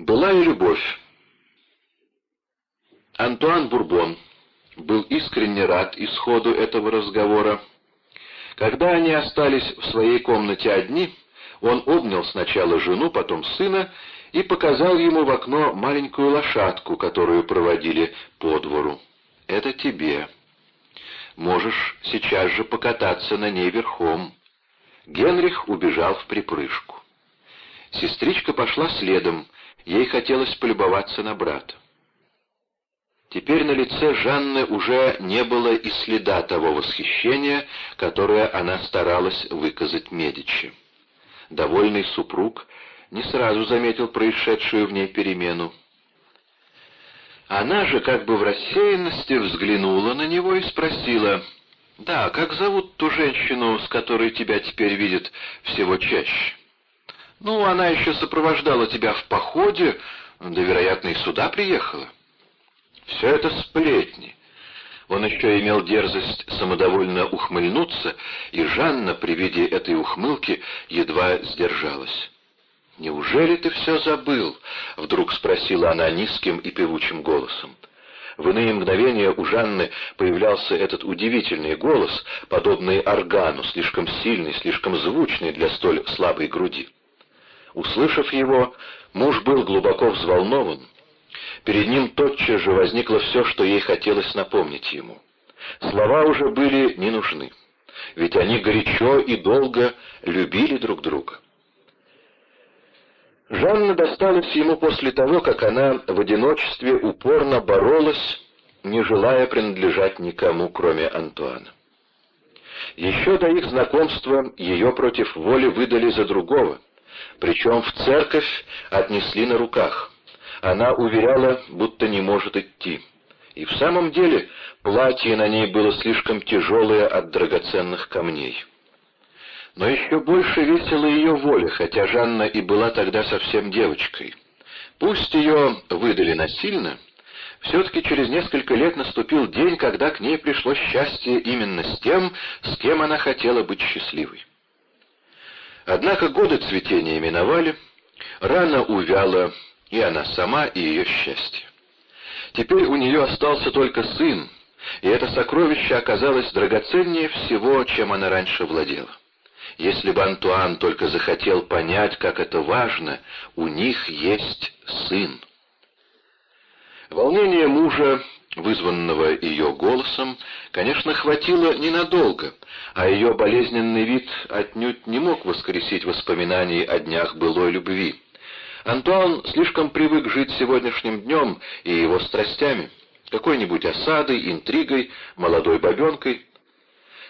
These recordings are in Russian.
Была и любовь. Антуан Бурбон был искренне рад исходу этого разговора. Когда они остались в своей комнате одни, он обнял сначала жену, потом сына и показал ему в окно маленькую лошадку, которую проводили по двору. «Это тебе. Можешь сейчас же покататься на ней верхом». Генрих убежал в припрыжку. Сестричка пошла следом, ей хотелось полюбоваться на брата. Теперь на лице Жанны уже не было и следа того восхищения, которое она старалась выказать Медичи. Довольный супруг не сразу заметил происшедшую в ней перемену. Она же как бы в рассеянности взглянула на него и спросила, «Да, как зовут ту женщину, с которой тебя теперь видят всего чаще?» «Ну, она еще сопровождала тебя в походе, да, вероятно, и сюда приехала». Все это сплетни. Он еще имел дерзость самодовольно ухмыльнуться, и Жанна при виде этой ухмылки едва сдержалась. «Неужели ты все забыл?» — вдруг спросила она низким и певучим голосом. В иные мгновения у Жанны появлялся этот удивительный голос, подобный органу, слишком сильный, слишком звучный для столь слабой груди. Услышав его, муж был глубоко взволнован, Перед ним тотчас же возникло все, что ей хотелось напомнить ему. Слова уже были не нужны, ведь они горячо и долго любили друг друга. Жанна досталась ему после того, как она в одиночестве упорно боролась, не желая принадлежать никому, кроме Антуана. Еще до их знакомства ее против воли выдали за другого, причем в церковь отнесли на руках она уверяла, будто не может идти. И в самом деле платье на ней было слишком тяжелое от драгоценных камней. Но еще больше весила ее воля, хотя Жанна и была тогда совсем девочкой. Пусть ее выдали насильно, все-таки через несколько лет наступил день, когда к ней пришло счастье именно с тем, с кем она хотела быть счастливой. Однако годы цветения миновали, рано увяла и она сама, и ее счастье. Теперь у нее остался только сын, и это сокровище оказалось драгоценнее всего, чем она раньше владела. Если бы Антуан только захотел понять, как это важно, у них есть сын. Волнение мужа, вызванного ее голосом, конечно, хватило ненадолго, а ее болезненный вид отнюдь не мог воскресить воспоминаний о днях былой любви. Антуан слишком привык жить сегодняшним днем и его страстями, какой-нибудь осадой, интригой, молодой бабенкой.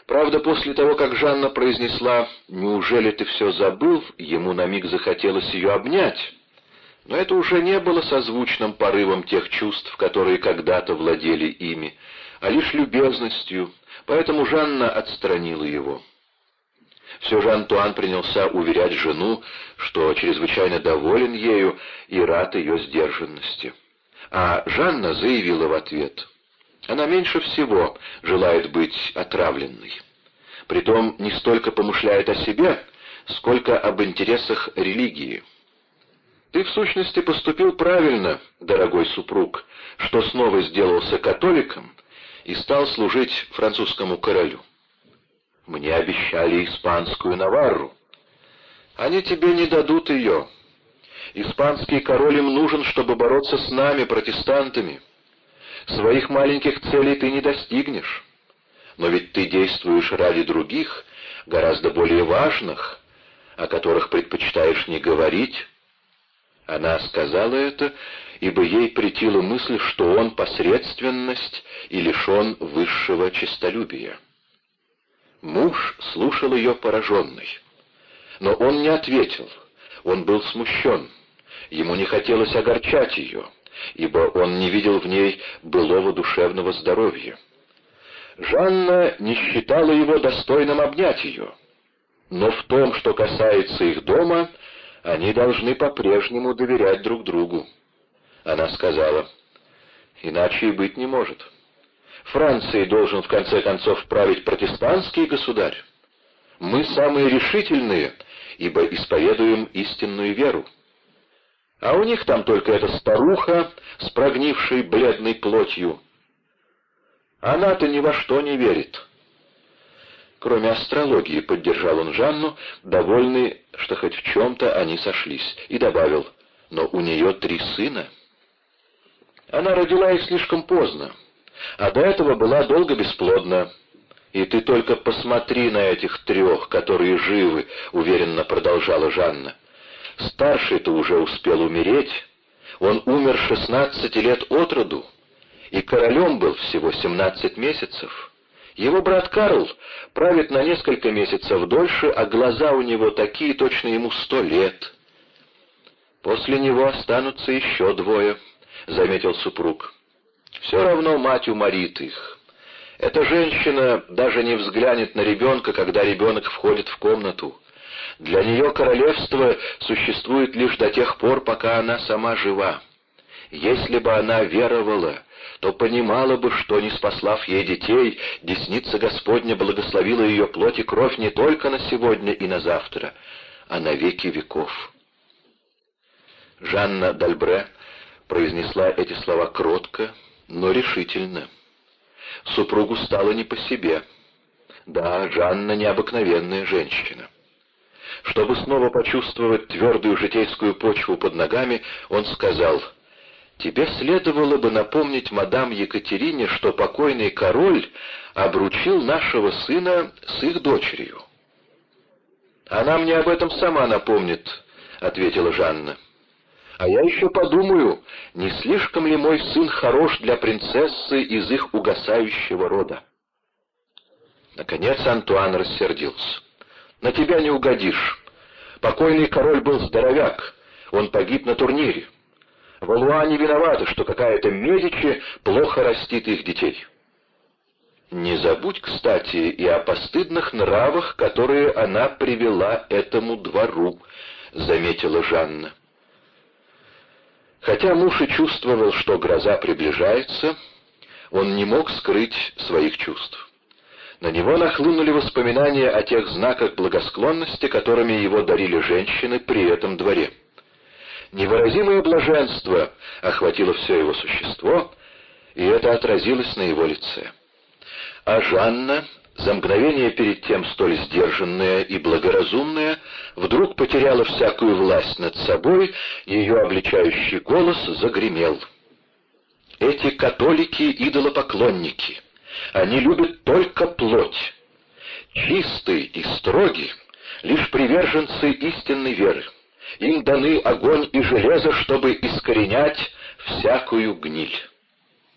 Правда, после того, как Жанна произнесла «Неужели ты все забыл?», ему на миг захотелось ее обнять. Но это уже не было созвучным порывом тех чувств, которые когда-то владели ими, а лишь любезностью, поэтому Жанна отстранила его. Все же Антуан принялся уверять жену, что чрезвычайно доволен ею и рад ее сдержанности. А Жанна заявила в ответ, она меньше всего желает быть отравленной. Притом не столько помышляет о себе, сколько об интересах религии. Ты в сущности поступил правильно, дорогой супруг, что снова сделался католиком и стал служить французскому королю. Мне обещали испанскую Наварру. Они тебе не дадут ее. Испанский король им нужен, чтобы бороться с нами, протестантами. Своих маленьких целей ты не достигнешь. Но ведь ты действуешь ради других, гораздо более важных, о которых предпочитаешь не говорить. Она сказала это, ибо ей претила мысль, что он посредственность и лишен высшего честолюбия. Муж слушал ее пораженный. Но он не ответил, он был смущен. Ему не хотелось огорчать ее, ибо он не видел в ней былого душевного здоровья. Жанна не считала его достойным обнять ее. Но в том, что касается их дома, они должны по-прежнему доверять друг другу. Она сказала, «Иначе и быть не может». Францией должен в конце концов править протестантский государь. Мы самые решительные, ибо исповедуем истинную веру. А у них там только эта старуха с прогнившей бледной плотью. Она-то ни во что не верит. Кроме астрологии, поддержал он Жанну, довольный, что хоть в чем-то они сошлись, и добавил, но у нее три сына. Она родила их слишком поздно, а до этого была долго бесплодна. И ты только посмотри на этих трех, которые живы, — уверенно продолжала Жанна. Старший-то уже успел умереть, он умер шестнадцати лет от роду, и королем был всего семнадцать месяцев. Его брат Карл правит на несколько месяцев дольше, а глаза у него такие, точно ему сто лет. После него останутся еще двое, — заметил супруг. Все равно мать уморит их. Эта женщина даже не взглянет на ребенка, когда ребенок входит в комнату. Для нее королевство существует лишь до тех пор, пока она сама жива. Если бы она веровала, то понимала бы, что, не спаслав ей детей, десница Господня благословила ее плоть и кровь не только на сегодня и на завтра, а на веки веков. Жанна Дальбре произнесла эти слова кротко, но решительно. Супругу стало не по себе. Да, Жанна необыкновенная женщина. Чтобы снова почувствовать твердую житейскую почву под ногами, он сказал, «Тебе следовало бы напомнить мадам Екатерине, что покойный король обручил нашего сына с их дочерью». «Она мне об этом сама напомнит», — ответила Жанна. «А я еще подумаю, не слишком ли мой сын хорош для принцессы из их угасающего рода?» Наконец Антуан рассердился. На тебя не угодишь. Покойный король был здоровяк, он погиб на турнире. Валуа не виновата, что какая-то Медичи плохо растит их детей. Не забудь, кстати, и о постыдных нравах, которые она привела этому двору, — заметила Жанна. Хотя муж и чувствовал, что гроза приближается, он не мог скрыть своих чувств. На него нахлынули воспоминания о тех знаках благосклонности, которыми его дарили женщины при этом дворе. Невыразимое блаженство охватило все его существо, и это отразилось на его лице. А Жанна, за мгновение перед тем столь сдержанная и благоразумная, вдруг потеряла всякую власть над собой, ее обличающий голос загремел. «Эти католики-идолопоклонники!» Они любят только плоть. Чистые и строгие — лишь приверженцы истинной веры. Им даны огонь и железо, чтобы искоренять всякую гниль.